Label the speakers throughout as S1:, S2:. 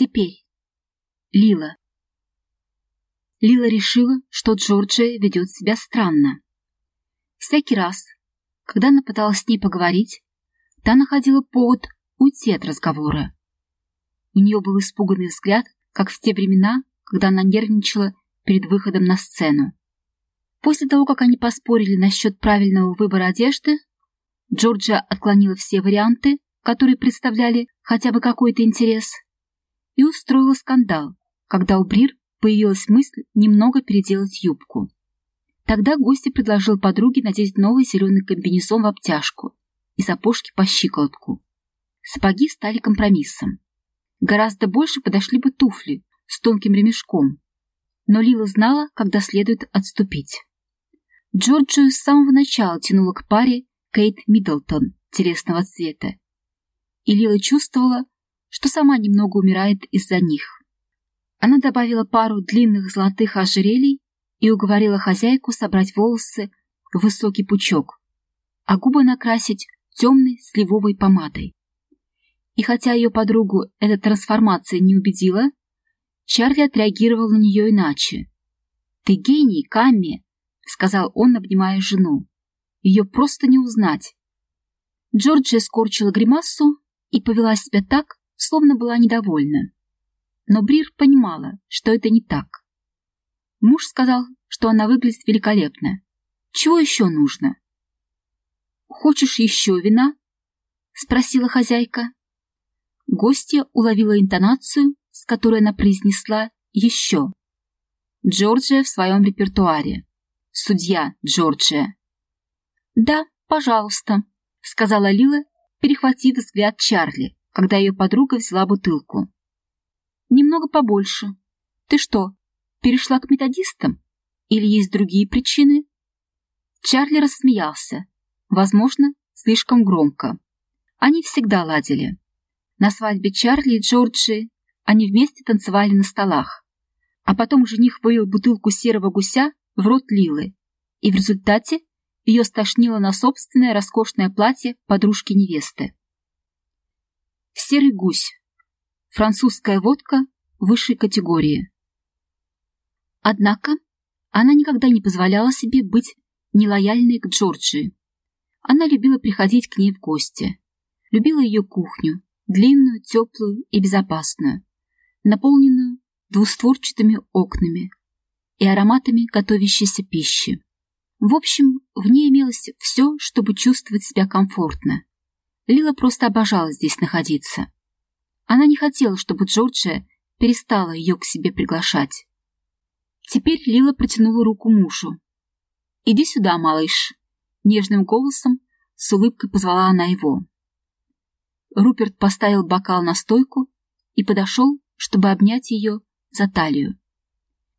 S1: Теперь. Лила. Лила решила, что Джорджия ведет себя странно. Всякий раз, когда она пыталась с ней поговорить, та находила повод уйти от разговора. У нее был испуганный взгляд, как в те времена, когда она нервничала перед выходом на сцену. После того, как они поспорили насчет правильного выбора одежды, Джорджия отклонила все варианты, которые представляли хотя бы какой-то интерес, и устроила скандал, когда у Брир появилась мысль немного переделать юбку. Тогда гости предложил подруге надеть новый зеленый комбинезон в обтяжку и сапожки по щиколотку. Сапоги стали компромиссом. Гораздо больше подошли бы туфли с тонким ремешком, но Лила знала, когда следует отступить. Джорджию с самого начала тянула к паре Кейт Миддлтон телесного цвета, и Лила чувствовала, что сама немного умирает из-за них. Она добавила пару длинных золотых ожерелий и уговорила хозяйку собрать волосы в высокий пучок, а губы накрасить темной сливовой помадой. И хотя ее подругу эта трансформация не убедила, Чарли отреагировал на нее иначе. «Ты гений, Камми!» — сказал он, обнимая жену. «Ее просто не узнать». Джорджия скорчила гримасу и повела себя так, словно была недовольна. Но Брир понимала, что это не так. Муж сказал, что она выглядит великолепно. Чего еще нужно? «Хочешь еще вина?» — спросила хозяйка. Гостья уловила интонацию, с которой она произнесла «еще». Джорджия в своем репертуаре. Судья Джорджия. «Да, пожалуйста», — сказала Лила, перехватив взгляд Чарли, когда ее подруга взяла бутылку. «Немного побольше. Ты что, перешла к методистам? Или есть другие причины?» Чарли рассмеялся. Возможно, слишком громко. Они всегда ладили. На свадьбе Чарли и Джорджи они вместе танцевали на столах. А потом жених вылил бутылку серого гуся в рот Лилы, и в результате ее стошнило на собственное роскошное платье подружки невесты. Серый гусь. Французская водка высшей категории. Однако она никогда не позволяла себе быть нелояльной к Джорджии. Она любила приходить к ней в гости. Любила ее кухню, длинную, теплую и безопасную, наполненную двустворчатыми окнами и ароматами готовящейся пищи. В общем, в ней имелось все, чтобы чувствовать себя комфортно. Лила просто обожала здесь находиться. Она не хотела, чтобы Джорджия перестала ее к себе приглашать. Теперь Лила протянула руку мужу. «Иди сюда, малыш», — нежным голосом с улыбкой позвала она его. Руперт поставил бокал на стойку и подошел, чтобы обнять ее за талию.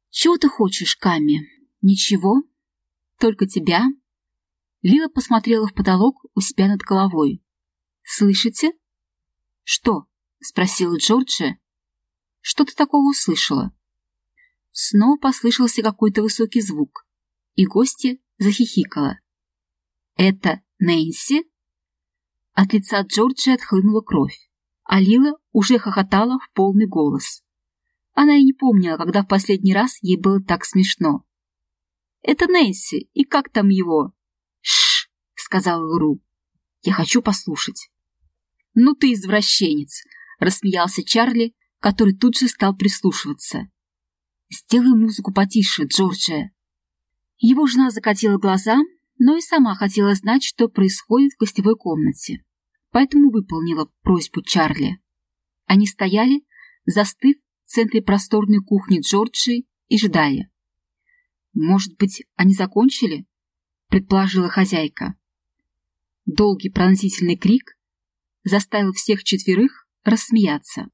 S1: «Чего ты хочешь, Ками? Ничего?» Только тебя?» Лила посмотрела в потолок у себя над головой. «Слышите?» «Что?» — спросила Джорджия. «Что ты такого услышала?» Снова послышался какой-то высокий звук, и гостья захихикала. «Это Нэнси?» От лица Джорджии отхлынула кровь, а Лила уже хохотала в полный голос. Она и не помнила, когда в последний раз ей было так смешно. Это Нэнси, и как там его?» «Шш!» — сказал Лру. «Я хочу послушать». «Ну ты извращенец!» — рассмеялся Чарли, который тут же стал прислушиваться. «Сделай музыку потише, Джорджия». Его жена закатила глаза, но и сама хотела знать, что происходит в гостевой комнате, поэтому выполнила просьбу Чарли. Они стояли, застыв в центре просторной кухни Джорджии и ждали. «Может быть, они закончили?» — предположила хозяйка. Долгий пронзительный крик заставил всех четверых рассмеяться.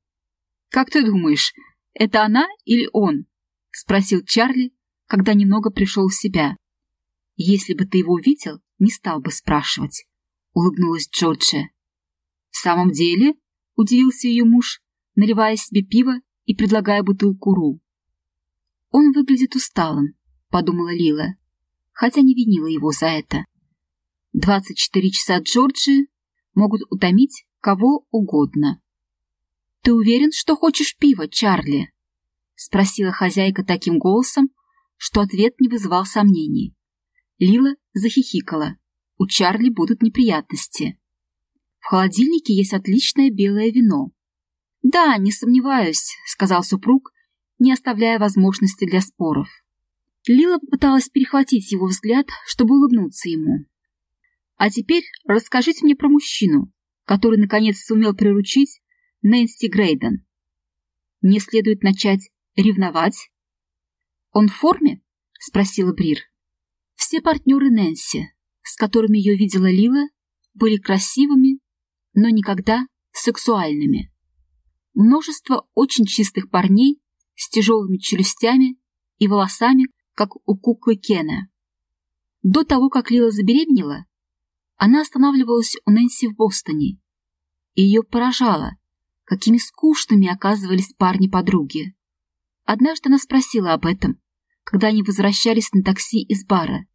S1: «Как ты думаешь, это она или он?» — спросил Чарли, когда немного пришел в себя. «Если бы ты его видел, не стал бы спрашивать», — улыбнулась Джорджия. «В самом деле?» — удивился ее муж, наливая себе пиво и предлагая бутылку Ру. «Он выглядит усталым, — подумала Лила, хотя не винила его за это. Двадцать четыре часа Джорджии могут утомить кого угодно. «Ты уверен, что хочешь пива, Чарли?» — спросила хозяйка таким голосом, что ответ не вызывал сомнений. Лила захихикала. У Чарли будут неприятности. В холодильнике есть отличное белое вино. «Да, не сомневаюсь», — сказал супруг, не оставляя возможности для споров. Лила попыталась перехватить его взгляд, чтобы улыбнуться ему. «А теперь расскажите мне про мужчину, который, наконец, сумел приручить Нэнси Грейден. Мне следует начать ревновать?» «Он в форме?» — спросила Брир. Все партнеры Нэнси, с которыми ее видела Лила, были красивыми, но никогда сексуальными. Множество очень чистых парней с тяжелыми челюстями и волосами, как у куклы Кена. До того, как Лила забеременела, она останавливалась у Нэнси в Бостоне, и ее поражало, какими скучными оказывались парни-подруги. Однажды она спросила об этом, когда они возвращались на такси из бара,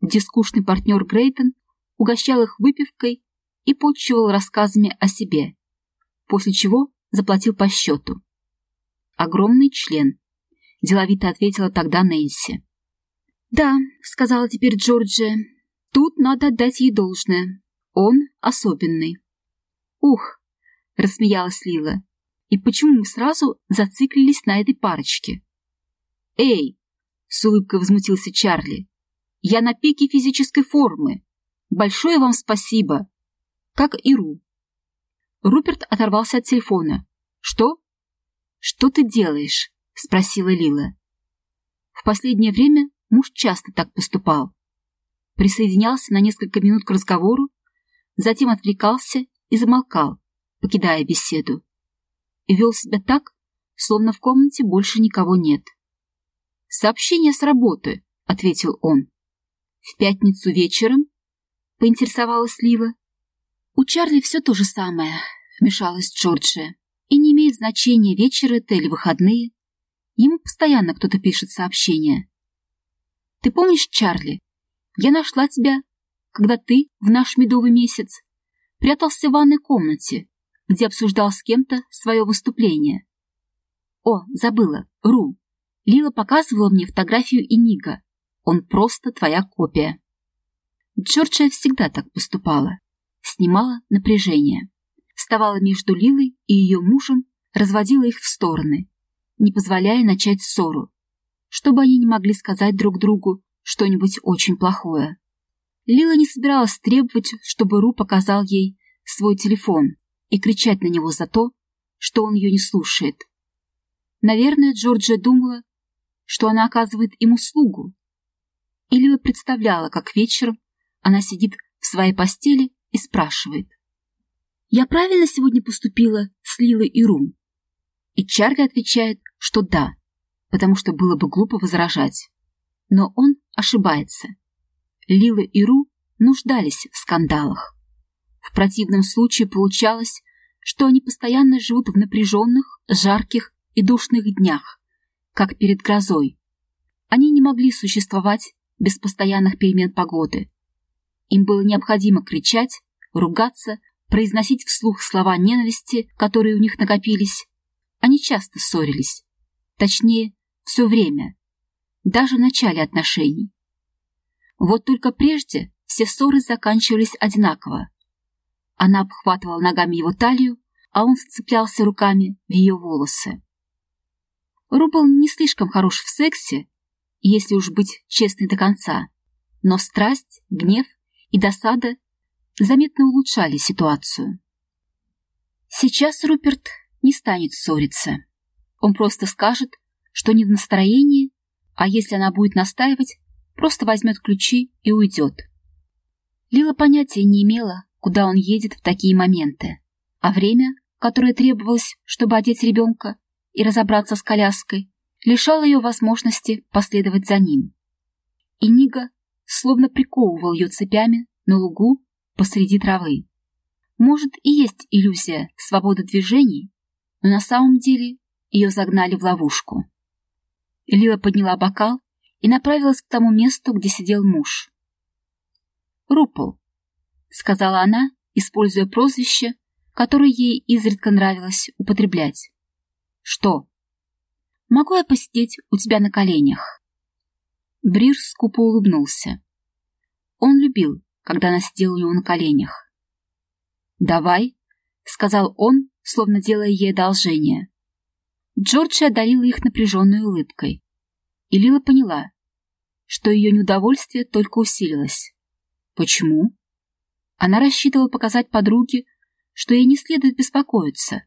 S1: где скучный партнер Грейтон угощал их выпивкой и подчивал рассказами о себе, после чего заплатил по счету. «Огромный член», — деловито ответила тогда Нэнси. «Да», — сказала теперь Джорджия, — «тут надо отдать ей должное. Он особенный». «Ух», — рассмеялась Лила, — «и почему мы сразу зациклились на этой парочке?» «Эй!» — с улыбкой возмутился Чарли. «Я на пике физической формы. Большое вам спасибо!» Как и Ру. Руперт оторвался от телефона. «Что?» «Что ты делаешь?» — спросила Лила. В последнее время Муж часто так поступал. Присоединялся на несколько минут к разговору, затем отвлекался и замолкал, покидая беседу. И вел себя так, словно в комнате больше никого нет. «Сообщение с работы», — ответил он. «В пятницу вечером?» — поинтересовалась Лила. «У Чарли все то же самое», — вмешалась Джорджия. «И не имеет значения, вечер это или выходные. Ему постоянно кто-то пишет сообщения. Ты помнишь, Чарли, я нашла тебя, когда ты в наш медовый месяц прятался в ванной комнате, где обсуждал с кем-то свое выступление. О, забыла, Ру. Лила показывала мне фотографию Инига. Он просто твоя копия. Джорджия всегда так поступала. Снимала напряжение. Вставала между Лилой и ее мужем, разводила их в стороны, не позволяя начать ссору чтобы они не могли сказать друг другу что-нибудь очень плохое. Лила не собиралась требовать, чтобы Ру показал ей свой телефон и кричать на него за то, что он ее не слушает. Наверное, Джорджия думала, что она оказывает ему услугу. И Лила представляла, как вечером она сидит в своей постели и спрашивает. «Я правильно сегодня поступила с Лилой и Рум?» И Чарли отвечает, что да потому что было бы глупо возражать. Но он ошибается. Лила и Ру нуждались в скандалах. В противном случае получалось, что они постоянно живут в напряженных, жарких и душных днях, как перед грозой. Они не могли существовать без постоянных перемен погоды. Им было необходимо кричать, ругаться, произносить вслух слова ненависти, которые у них накопились. Они часто ссорились. Точнее, все время, даже в начале отношений. Вот только прежде все ссоры заканчивались одинаково. Она обхватывала ногами его талию, а он вцеплялся руками в ее волосы. Ру не слишком хорош в сексе, если уж быть честной до конца, но страсть, гнев и досада заметно улучшали ситуацию. Сейчас Руперт не станет ссориться. Он просто скажет, что не в настроении, а если она будет настаивать, просто возьмет ключи и уйдет. Лила понятия не имела, куда он едет в такие моменты, а время, которое требовалось, чтобы одеть ребенка и разобраться с коляской, лишало ее возможности последовать за ним. И Нига словно приковывал ее цепями на лугу посреди травы. Может, и есть иллюзия свободы движений, но на самом деле ее загнали в ловушку. Лила подняла бокал и направилась к тому месту, где сидел муж. «Рупол», — сказала она, используя прозвище, который ей изредка нравилось употреблять. «Что?» «Могу я посидеть у тебя на коленях?» Брир скупо улыбнулся. Он любил, когда она сидела у него на коленях. «Давай», — сказал он, словно делая ей одолжение. Джорджи одарила их напряженной улыбкой. И Лила поняла, что ее неудовольствие только усилилось. Почему? Она рассчитывала показать подруге, что ей не следует беспокоиться,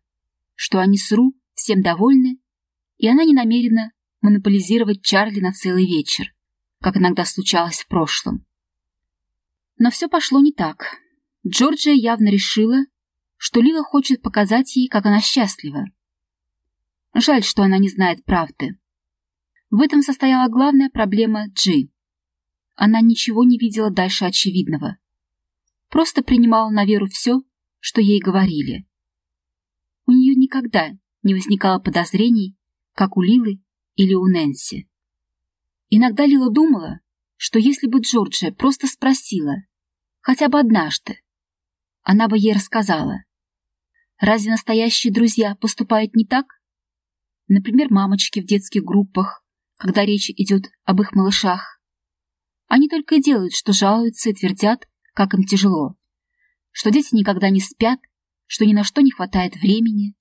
S1: что они с Ру всем довольны, и она не намерена монополизировать Чарли на целый вечер, как иногда случалось в прошлом. Но все пошло не так. Джорджия явно решила, что Лила хочет показать ей, как она счастлива. Жаль, что она не знает правды. В этом состояла главная проблема Джи. Она ничего не видела дальше очевидного. Просто принимала на веру все, что ей говорили. У нее никогда не возникало подозрений, как у Лилы или у Нэнси. Иногда Лила думала, что если бы Джорджия просто спросила, хотя бы однажды, она бы ей рассказала. Разве настоящие друзья поступают не так? Например, мамочки в детских группах, когда речь идет об их малышах. Они только и делают, что жалуются и твердят, как им тяжело, что дети никогда не спят, что ни на что не хватает времени.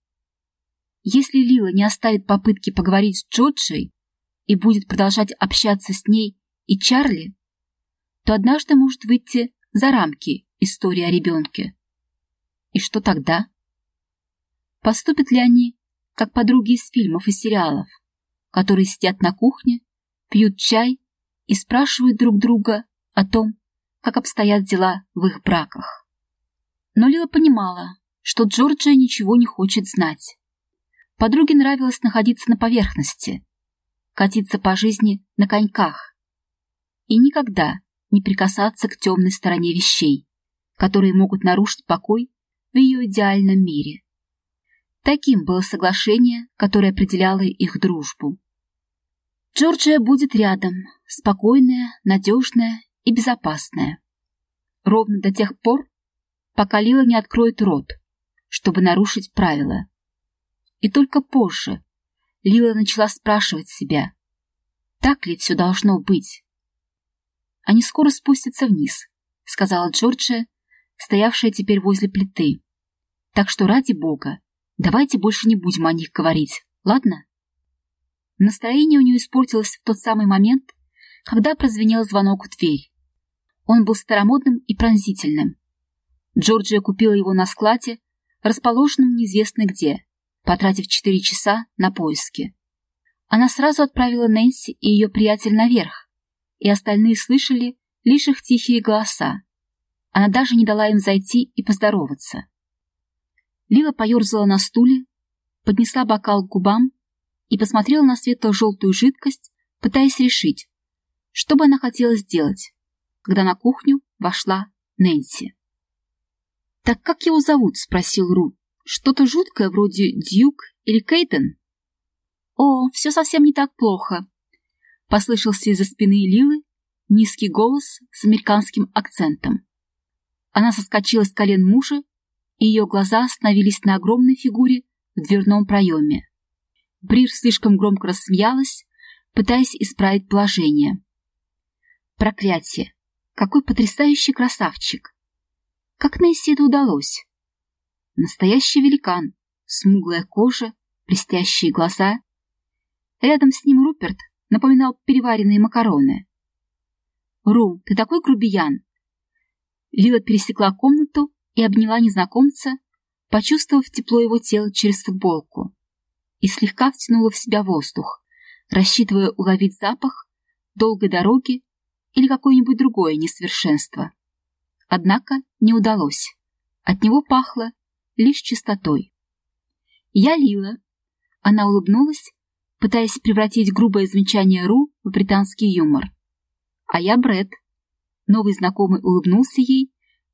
S1: Если Лила не оставит попытки поговорить с Джоджей и будет продолжать общаться с ней и Чарли, то однажды может выйти за рамки истории о ребенке. И что тогда? Поступят ли они как подруги из фильмов и сериалов, которые сидят на кухне, пьют чай и спрашивают друг друга о том, как обстоят дела в их браках. Но Лила понимала, что Джорджия ничего не хочет знать. Подруге нравилось находиться на поверхности, катиться по жизни на коньках и никогда не прикасаться к темной стороне вещей, которые могут нарушить покой в ее идеальном мире. Таким было соглашение, которое определяло их дружбу. Джорджия будет рядом, спокойная, надежная и безопасная. Ровно до тех пор, пока Лила не откроет рот, чтобы нарушить правила. И только позже Лила начала спрашивать себя, так ли все должно быть. «Они скоро спустятся вниз», — сказала Джорджия, стоявшая теперь возле плиты. «Так что ради бога, Давайте больше не будем о них говорить, ладно? Настроение у нее испортилось в тот самый момент, когда прозвенел звонок в дверь. Он был старомодным и пронзительным. Джорджия купила его на складе, расположенном неизвестно где, потратив четыре часа на поиски. Она сразу отправила Нэнси и ее приятель наверх, и остальные слышали лишь их тихие голоса. Она даже не дала им зайти и поздороваться. Лила поерзала на стуле, поднесла бокал к губам и посмотрела на светло-желтую жидкость, пытаясь решить, что бы она хотела сделать, когда на кухню вошла Нэнси. «Так как его зовут?» — спросил Ру. «Что-то жуткое вроде Дьюк или Кейтон?» «О, все совсем не так плохо», — послышался из-за спины Лилы низкий голос с американским акцентом. Она соскочила с колен мужа и ее глаза остановились на огромной фигуре в дверном проеме. Брир слишком громко рассмеялась, пытаясь исправить положение. Проклятие! Какой потрясающий красавчик! Как Несси это удалось? Настоящий великан, смуглая кожа, блестящие глаза. Рядом с ним Руперт напоминал переваренные макароны. «Ру, ты такой грубиян!» Лила пересекла комнату и обняла незнакомца, почувствовав тепло его тела через футболку, и слегка втянула в себя воздух, рассчитывая уловить запах долгой дороги или какое-нибудь другое несовершенство. Однако не удалось. От него пахло лишь чистотой. «Я Лила». Она улыбнулась, пытаясь превратить грубое замечание Ру в британский юмор. «А я Брэд». Новый знакомый улыбнулся ей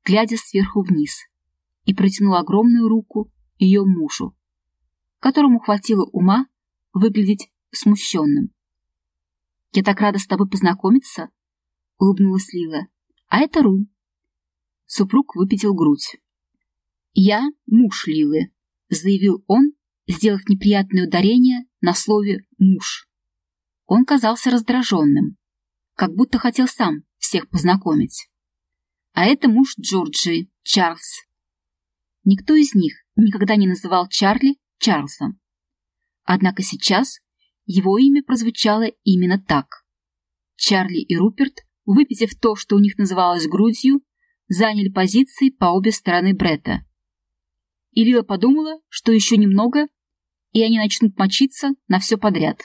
S1: глядя сверху вниз, и протянул огромную руку ее мужу, которому хватило ума выглядеть смущенным. «Я так рада с тобой познакомиться», — улыбнулась Лила. «А это Ру». Супруг выпятил грудь. «Я муж Лилы», — заявил он, сделав неприятное ударение на слове «муж». Он казался раздраженным, как будто хотел сам всех познакомить. А это муж Джорджи, Чарльз. Никто из них никогда не называл Чарли Чарльзом. Однако сейчас его имя прозвучало именно так. Чарли и Руперт, выпитив то, что у них называлось грудью, заняли позиции по обе стороны Бретта. И Лила подумала, что еще немного, и они начнут мочиться на все подряд.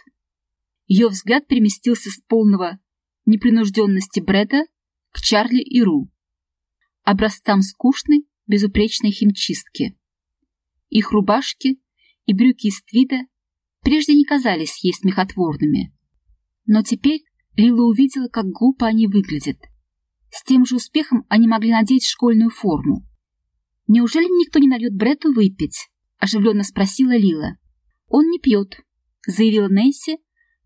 S1: Ее взгляд переместился с полного непринужденности Бретта к Чарли и Ру, образцам скучной, безупречной химчистки. Их рубашки и брюки из твида прежде не казались ей смехотворными. Но теперь Лила увидела, как глупо они выглядят. С тем же успехом они могли надеть школьную форму. «Неужели никто не нальет Бретту выпить?» – оживленно спросила Лила. «Он не пьет», – заявила Нэнси,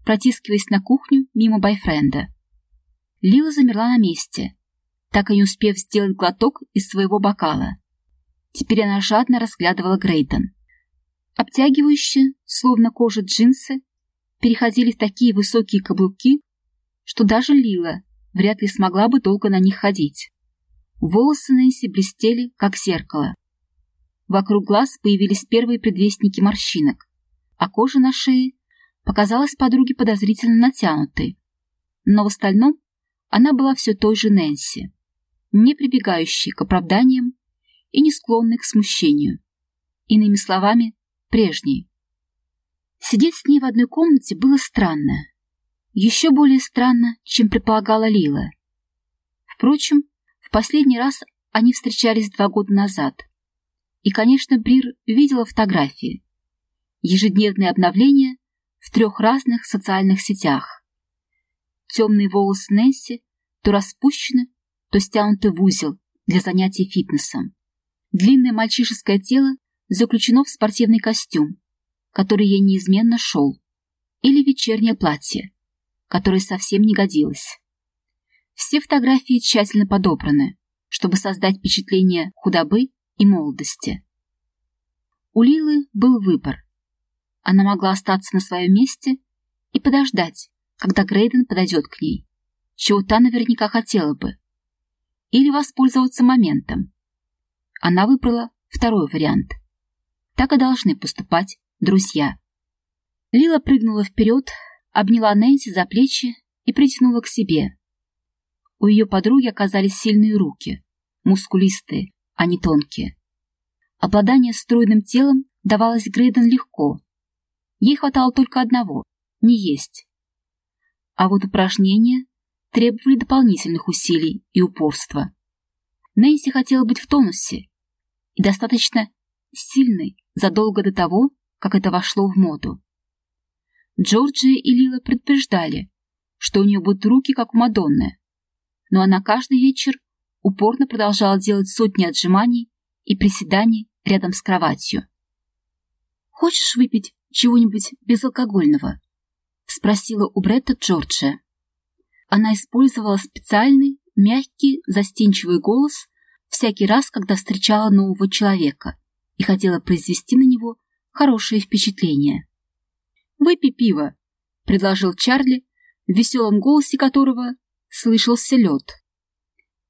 S1: протискиваясь на кухню мимо байфренда. Лила замерла на месте, так и не успев сделать глоток из своего бокала. Теперь она жадно разглядывала Грейден. Обтягивающие, словно кожа джинсы, переходили в такие высокие каблуки, что даже Лила вряд ли смогла бы долго на них ходить. Волосы Нэнси блестели, как зеркало. Вокруг глаз появились первые предвестники морщинок, а кожа на шее показалась подруге подозрительно натянутой. Но в остальном она была все той же Нэнси, не прибегающей к оправданиям и не склонной к смущению. Иными словами, прежней. Сидеть с ней в одной комнате было странно. Еще более странно, чем предполагала Лила. Впрочем, в последний раз они встречались два года назад. И, конечно, Брир видела фотографии. Ежедневные обновления в трех разных социальных сетях. Темные волосы Несси то распущены, то стянуты в узел для занятий фитнесом. Длинное мальчишеское тело заключено в спортивный костюм, который ей неизменно шел, или вечернее платье, которое совсем не годилось. Все фотографии тщательно подобраны, чтобы создать впечатление худобы и молодости. У Лилы был выбор. Она могла остаться на своем месте и подождать, когда Грейден подойдет к ней, чего та наверняка хотела бы, или воспользоваться моментом. Она выбрала второй вариант. Так и должны поступать друзья. Лила прыгнула вперед, обняла Нэнси за плечи и притянула к себе, у ее подруги оказались сильные руки, мускулистые, а не тонкие. Обладание стройным телом давалось Грейден легко. Ей хватало только одного — не есть. А вот упражнения требовали дополнительных усилий и упорства. Нэнси хотела быть в тонусе и достаточно сильной задолго до того, как это вошло в моду. Джорджия и Лила предупреждали, что у нее будут руки, как у Мадонны, но она каждый вечер упорно продолжала делать сотни отжиманий и приседаний рядом с кроватью. «Хочешь выпить чего-нибудь безалкогольного?» — спросила у Бретта Джорджия. Она использовала специальный, мягкий, застенчивый голос всякий раз, когда встречала нового человека и хотела произвести на него хорошее впечатление. «Выпей пиво», — предложил Чарли, в веселом голосе которого слышался лед.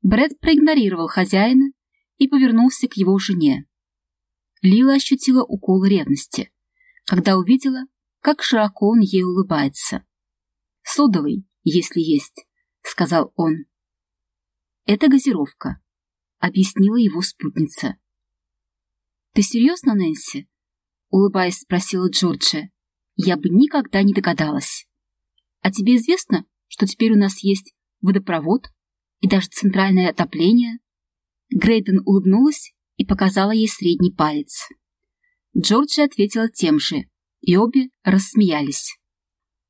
S1: Брэд проигнорировал хозяина и повернулся к его жене. Лила ощутила укол ревности, когда увидела, как широко он ей улыбается. «Содовый, если есть», — сказал он. «Это газировка», — объяснила его спутница. «Ты серьезно, Нэнси?» — улыбаясь, спросила Джорджия. «Я бы никогда не догадалась. А тебе известно, что теперь у нас есть водопровод и даже центральное отопление. Грейден улыбнулась и показала ей средний палец. Джорджи ответила тем же, и обе рассмеялись.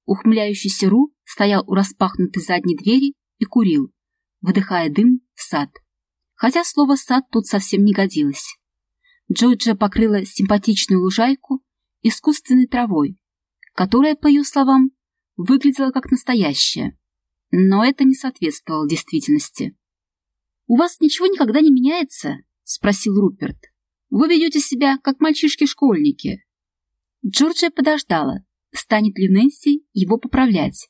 S1: Ухмыляющийся Ру стоял у распахнутой задней двери и курил, выдыхая дым в сад. Хотя слово «сад» тут совсем не годилось. Джорджия покрыла симпатичную лужайку искусственной травой, которая, по ее словам, выглядела как настоящая но это не соответствовало действительности. «У вас ничего никогда не меняется?» — спросил Руперт. вы ведете себя, как мальчишки-школьники». Джорджия подождала, станет ли Нэнси его поправлять,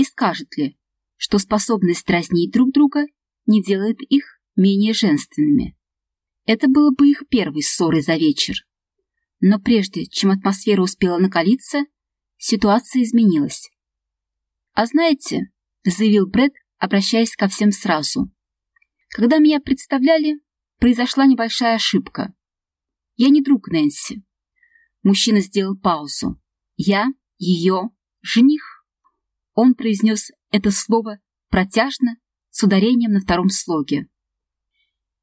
S1: и скажет ли, что способность дразнить друг друга не делает их менее женственными. Это было бы их первой ссорой за вечер. Но прежде, чем атмосфера успела накалиться, ситуация изменилась. «А знаете», — заявил Брэд, обращаясь ко всем сразу, «когда меня представляли, произошла небольшая ошибка. Я не друг Нэнси». Мужчина сделал паузу. «Я ее жених». Он произнес это слово протяжно, с ударением на втором слоге.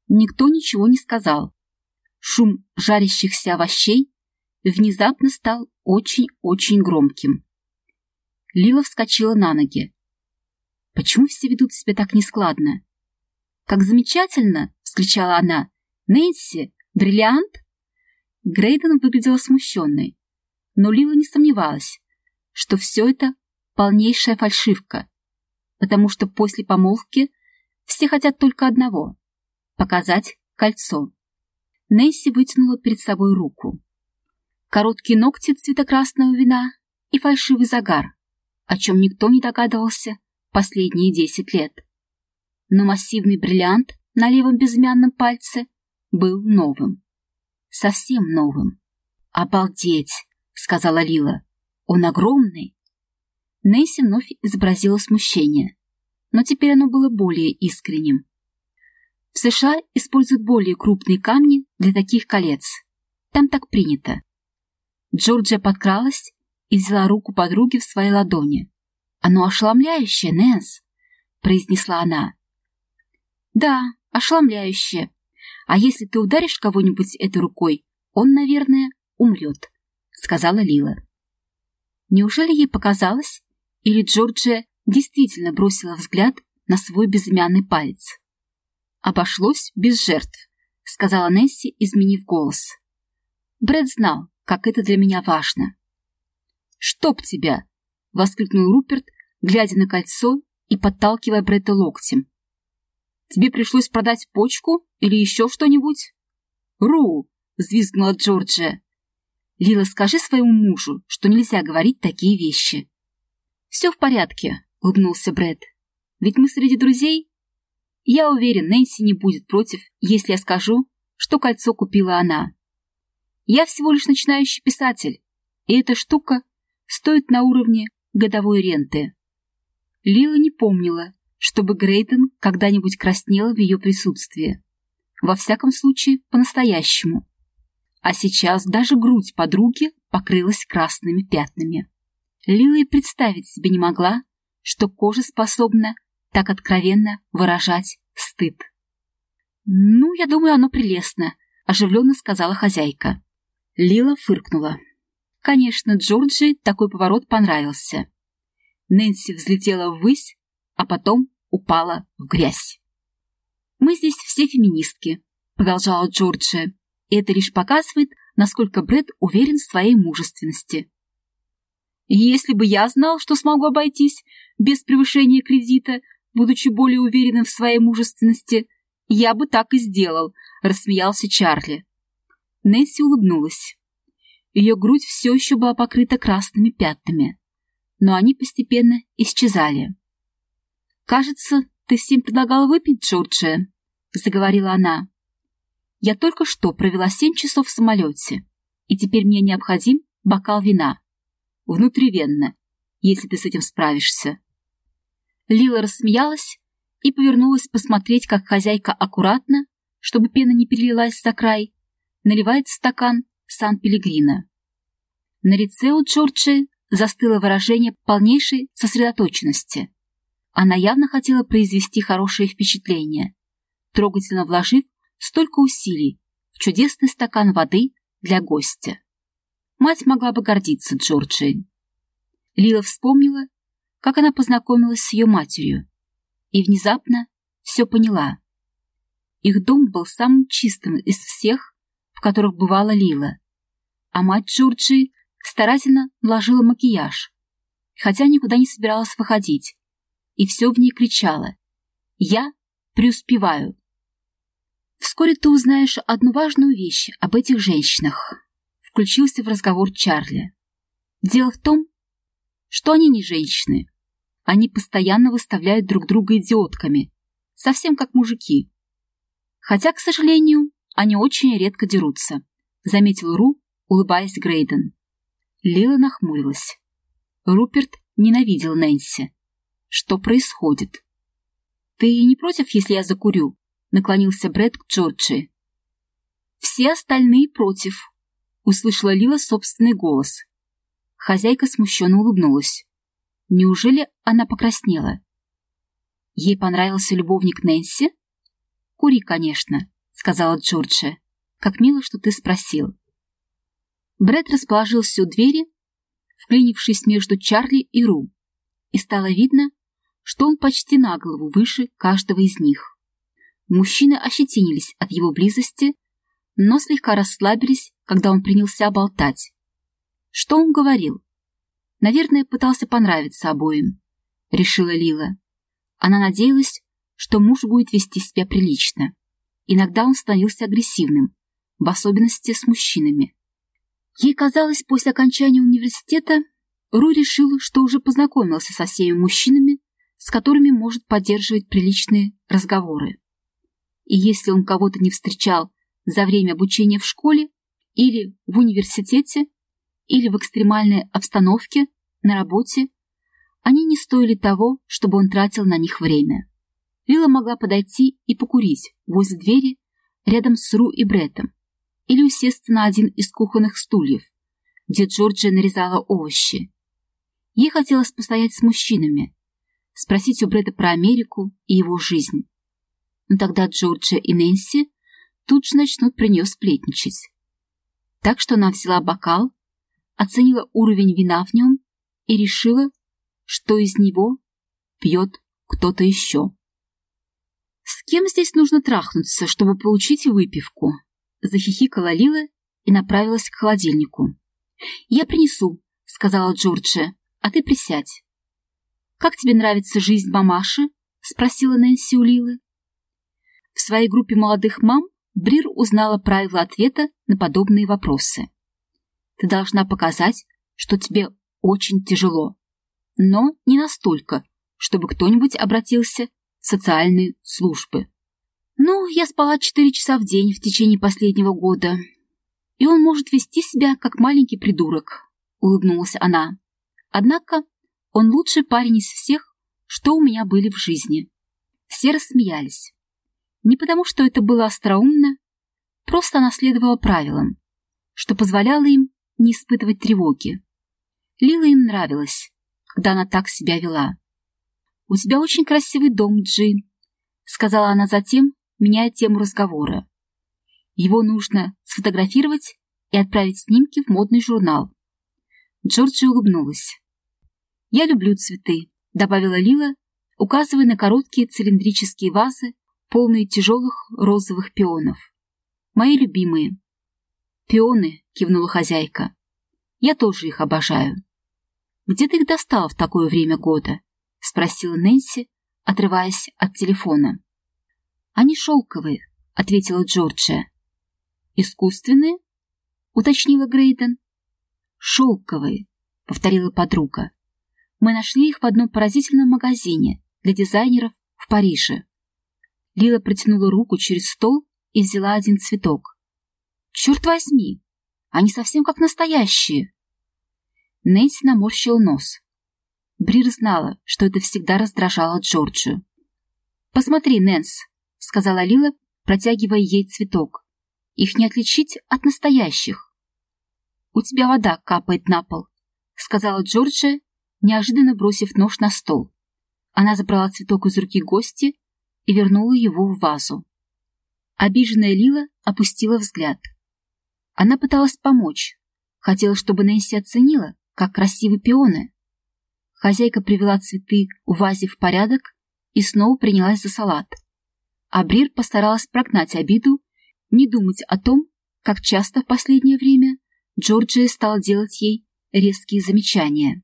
S1: Никто ничего не сказал. Шум жарящихся овощей внезапно стал очень-очень громким. Лила вскочила на ноги. «Почему все ведут себя так нескладно?» «Как замечательно!» — вскричала она. «Нэнси, бриллиант?» Грейден выглядела смущенной, но Лила не сомневалась, что все это полнейшая фальшивка, потому что после помолвки все хотят только одного — показать кольцо. Несси вытянула перед собой руку. Короткие ногти цвета красного вина и фальшивый загар, о чем никто не догадывался последние десять лет. Но массивный бриллиант на левом безымянном пальце был новым. Совсем новым. «Обалдеть!» — сказала Лила. «Он огромный, Несси вновь изобразила смущение, но теперь оно было более искренним. В США используют более крупные камни для таких колец. Там так принято. Джорджия подкралась и взяла руку подруги в своей ладони. «Оно ошеломляющее, Нэнс», — произнесла она. «Да, ошеломляющее. А если ты ударишь кого-нибудь этой рукой, он, наверное, умрет», — сказала Лила. Неужели ей показалось, или Джорджия действительно бросила взгляд на свой безымянный палец. «Обошлось без жертв», — сказала Несси, изменив голос. Брэд знал, как это для меня важно. «Чтоб тебя!» — воскликнул Руперт, глядя на кольцо и подталкивая Бретта локтем. «Тебе пришлось продать почку или еще что-нибудь?» «Ру!» — взвизгнула Джорджия. «Лила, скажи своему мужу, что нельзя говорить такие вещи». «Все в порядке», — улыбнулся Брэд. «Ведь мы среди друзей?» «Я уверен, Нэнси не будет против, если я скажу, что кольцо купила она. Я всего лишь начинающий писатель, и эта штука стоит на уровне годовой ренты». Лила не помнила, чтобы Грейден когда-нибудь краснела в ее присутствии. Во всяком случае, по-настоящему. А сейчас даже грудь подруги покрылась красными пятнами. Лила и представить себе не могла, что кожа способна так откровенно выражать стыд. «Ну, я думаю, оно прелестно», — оживленно сказала хозяйка. Лила фыркнула. Конечно, Джорджи такой поворот понравился. Нэнси взлетела ввысь, а потом упала в грязь. «Мы здесь все феминистки», — продолжала Джорджия. И это лишь показывает, насколько Брэд уверен в своей мужественности. Если бы я знал, что смогу обойтись без превышения кредита, будучи более уверенным в своей мужественности, я бы так и сделал, — рассмеялся Чарли. Несси улыбнулась. Ее грудь все еще была покрыта красными пятнами, но они постепенно исчезали. «Кажется, ты всем предлагала выпить, Джорджия», — заговорила она. «Я только что провела семь часов в самолете, и теперь мне необходим бокал вина внутривенно, если ты с этим справишься. Лила рассмеялась и повернулась посмотреть, как хозяйка аккуратно, чтобы пена не перелилась за край, наливает стакан Сан-Пелегрино. На лице у Джорджи застыло выражение полнейшей сосредоточенности. Она явно хотела произвести хорошее впечатление, трогательно вложив столько усилий в чудесный стакан воды для гостя. Мать могла бы гордиться Джорджией. Лила вспомнила, как она познакомилась с ее матерью, и внезапно все поняла. Их дом был самым чистым из всех, в которых бывала Лила, а мать Джорджии старательно наложила макияж, хотя никуда не собиралась выходить, и все в ней кричало «Я преуспеваю». Вскоре ты узнаешь одну важную вещь об этих женщинах. Включился в разговор Чарли. Дело в том, что они не женщины. Они постоянно выставляют друг друга идиотками, совсем как мужики. Хотя, к сожалению, они очень редко дерутся, заметил Ру, улыбаясь Грейден. Лила нахмурилась. Руперт ненавидел Нэнси. Что происходит? Ты не против, если я закурю? Наклонился Брэд к Джорджи. Все остальные против, услышала Лила собственный голос. Хозяйка смущенно улыбнулась. Неужели она покраснела? Ей понравился любовник Нэнси? Кури, конечно, сказала Джорджи. Как мило, что ты спросил. Брэд расположился у двери, вклинившись между Чарли и Ру, и стало видно, что он почти на голову выше каждого из них. Мужчины ощетинились от его близости, но слегка расслабились, когда он принялся болтать. Что он говорил? Наверное, пытался понравиться обоим, решила Лила. Она надеялась, что муж будет вести себя прилично. Иногда он становился агрессивным, в особенности с мужчинами. Ей казалось, после окончания университета Ру решил, что уже познакомился со всеми мужчинами, с которыми может поддерживать приличные разговоры. И если он кого-то не встречал за время обучения в школе или в университете, или в экстремальной обстановке, на работе, они не стоили того, чтобы он тратил на них время. Лила могла подойти и покурить возле двери рядом с Ру и Бреттом, или усесться на один из кухонных стульев, где Джорджия нарезала овощи. Ей хотелось постоять с мужчинами, спросить у Брэда про Америку и его жизнь. Но тогда Джорджия и Нэнси тут же начнут про нее сплетничать. Так что она взяла бокал, оценила уровень вина в нем и решила, что из него пьет кто-то еще. «С кем здесь нужно трахнуться, чтобы получить выпивку?» Захихикала Лила и направилась к холодильнику. «Я принесу», — сказала Джорджия, — «а ты присядь». «Как тебе нравится жизнь мамаши?» — спросила Нэнси у Лилы. В своей группе молодых мам Брир узнала правила ответа на подобные вопросы. «Ты должна показать, что тебе очень тяжело, но не настолько, чтобы кто-нибудь обратился в социальные службы». Ну, я спала четыре часа в день в течение последнего года. И он может вести себя, как маленький придурок, — улыбнулась она. Однако он лучший парень из всех, что у меня были в жизни. Все рассмеялись. Не потому, что это было остроумно, просто она следовала правилам, что позволяло им не испытывать тревоги. Лила им нравилась, когда она так себя вела. «У тебя очень красивый дом, Джи», — сказала она затем, меняя тему разговора. Его нужно сфотографировать и отправить снимки в модный журнал. Джорджи улыбнулась. «Я люблю цветы», — добавила Лила, указывая на короткие цилиндрические вазы, полные тяжелых розовых пионов. «Мои любимые». «Пионы», — кивнула хозяйка. «Я тоже их обожаю». «Где ты их достала в такое время года?» — спросила Нэнси, отрываясь от телефона. «Они шелковые», — ответила Джорджия. «Искусственные?» — уточнила Грейден. «Шелковые», — повторила подруга. «Мы нашли их в одном поразительном магазине для дизайнеров в Париже». Лила протянула руку через стол и взяла один цветок. «Черт возьми! Они совсем как настоящие!» Нэнси наморщил нос. Брир знала, что это всегда раздражало Джорджию. «Посмотри, Нэнс, — сказала Лила, протягивая ей цветок. «Их не отличить от настоящих». «У тебя вода капает на пол», — сказала Джорджия, неожиданно бросив нож на стол. Она забрала цветок из руки гости и вернула его в вазу. Обиженная Лила опустила взгляд. Она пыталась помочь, хотела, чтобы Нэнси оценила, как красивы пионы. Хозяйка привела цветы в вазе в порядок и снова принялась за салат. А Брир постаралась прогнать обиду, не думать о том, как часто в последнее время Джорджия стал делать ей резкие замечания.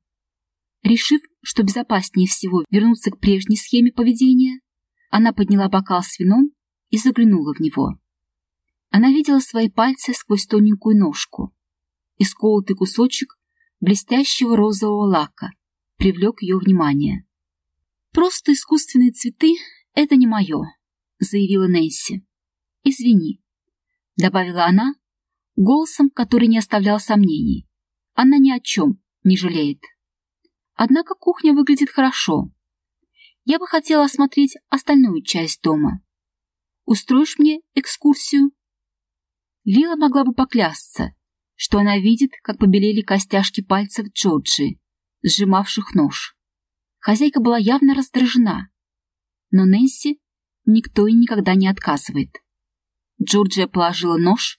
S1: Решив, что безопаснее всего вернуться к прежней схеме поведения, она подняла бокал с вином и заглянула в него. Она видела свои пальцы сквозь тоненькую ножку. и сколотый кусочек блестящего розового лака привлек ее внимание. «Просто искусственные цветы — это не мое», — заявила Нэнси. «Извини», — добавила она, голосом, который не оставлял сомнений. Она ни о чем не жалеет. Однако кухня выглядит хорошо. Я бы хотела осмотреть остальную часть дома. Устроишь мне экскурсию? Лила могла бы поклясться, что она видит, как побелели костяшки пальцев Джорджи, сжимавших нож. Хозяйка была явно раздражена, но Нэнси никто и никогда не отказывает. Джорджия положила нож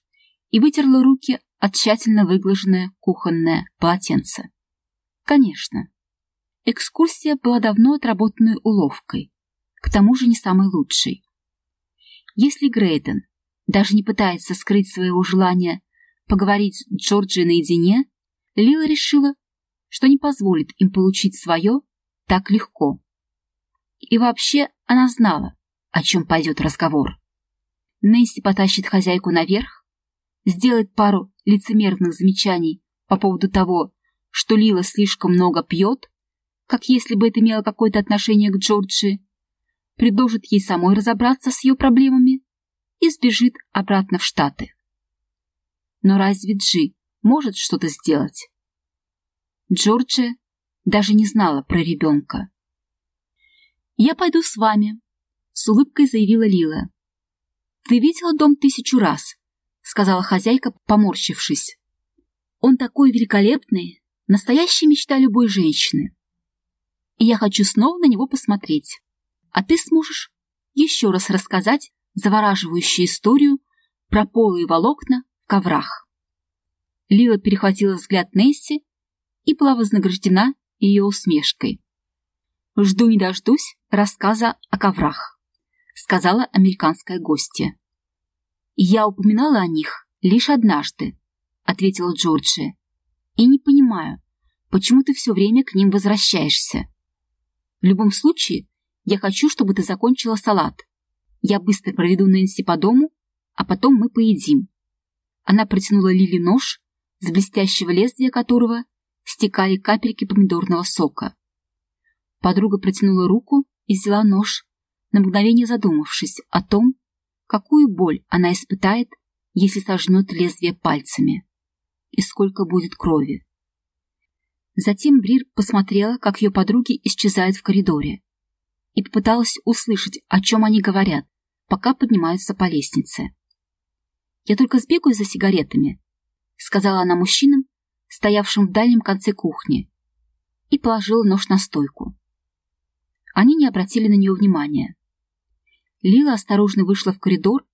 S1: и вытерла руки от тщательно выглаженное кухонное полотенце. Конечно, экскурсия была давно отработанной уловкой, к тому же не самой лучшей. Если Грейден даже не пытается скрыть своего желания поговорить с Джорджией наедине, Лила решила, что не позволит им получить свое так легко. И вообще она знала, о чем пойдет разговор. Нэнси потащит хозяйку наверх, сделает пару лицемерных замечаний по поводу того, что Лила слишком много пьет, как если бы это имело какое-то отношение к Джорджи, предложит ей самой разобраться с ее проблемами и сбежит обратно в Штаты. Но разве Джи может что-то сделать? Джорджия даже не знала про ребенка. «Я пойду с вами», — с улыбкой заявила Лила. «Ты видела дом тысячу раз», — сказала хозяйка, поморщившись. «Он такой великолепный, настоящая мечта любой женщины. И я хочу снова на него посмотреть. А ты сможешь еще раз рассказать завораживающую историю про полые волокна в коврах. Лила перехватила взгляд Несси и была вознаграждена ее усмешкой. «Жду не дождусь рассказа о коврах», — сказала американская гостья. «Я упоминала о них лишь однажды», — ответила Джорджия. «И не понимаю, почему ты все время к ним возвращаешься. В любом случае, я хочу, чтобы ты закончила салат. Я быстро проведу Нэнси по дому, а потом мы поедим». Она протянула Лили нож, с блестящего лезвия которого стекали капельки помидорного сока. Подруга протянула руку и взяла нож, на мгновение задумавшись о том, какую боль она испытает, если сожмет лезвие пальцами, и сколько будет крови. Затем Брир посмотрела, как ее подруги исчезают в коридоре, и попыталась услышать, о чем они говорят, пока поднимаются по лестнице. «Я только сбегаю за сигаретами», — сказала она мужчинам, стоявшим в дальнем конце кухни, и положила нож на стойку. Они не обратили на нее внимания. Лила осторожно вышла в коридор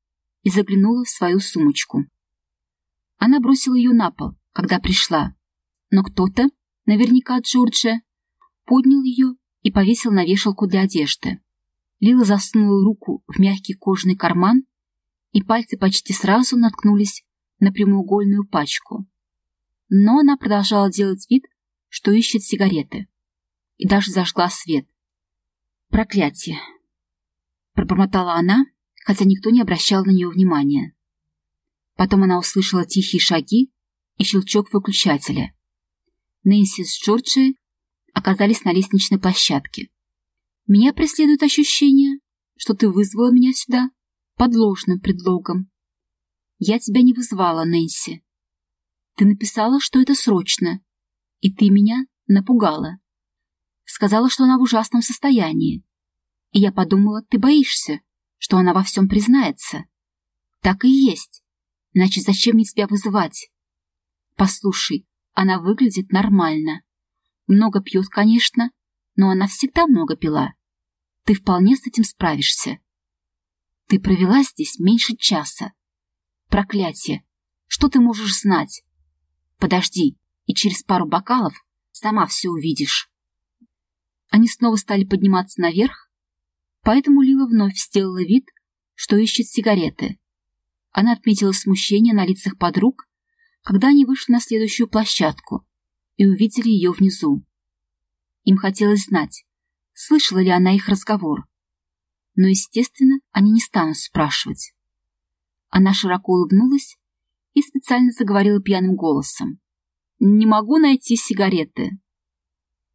S1: и заглянула в свою сумочку. Она бросила ее на пол, когда пришла, но кто-то, наверняка Джорджия, поднял ее и повесил на вешалку для одежды. Лила засунула руку в мягкий кожаный карман, и пальцы почти сразу наткнулись на прямоугольную пачку но она продолжала делать вид, что ищет сигареты, и даже зажгла свет. «Проклятие!» — пробормотала она, хотя никто не обращал на нее внимания. Потом она услышала тихие шаги и щелчок выключателя. Нэнси с Джорджией оказались на лестничной площадке. «Меня преследует ощущение, что ты вызвала меня сюда под ложным предлогом». «Я тебя не вызвала, Нэнси», ты написала, что это срочно, и ты меня напугала. Сказала, что она в ужасном состоянии. И я подумала, ты боишься, что она во всем признается. Так и есть. Иначе зачем мне тебя вызывать? Послушай, она выглядит нормально. Много пьет, конечно, но она всегда много пила. Ты вполне с этим справишься. Ты провела здесь меньше часа. Проклятие! Что ты можешь знать? Подожди, и через пару бокалов сама все увидишь. Они снова стали подниматься наверх, поэтому Лила вновь сделала вид, что ищет сигареты. Она отметила смущение на лицах подруг, когда они вышли на следующую площадку и увидели ее внизу. Им хотелось знать, слышала ли она их разговор. Но, естественно, они не станут спрашивать. Она широко улыбнулась и специально заговорила пьяным голосом. «Не могу найти сигареты.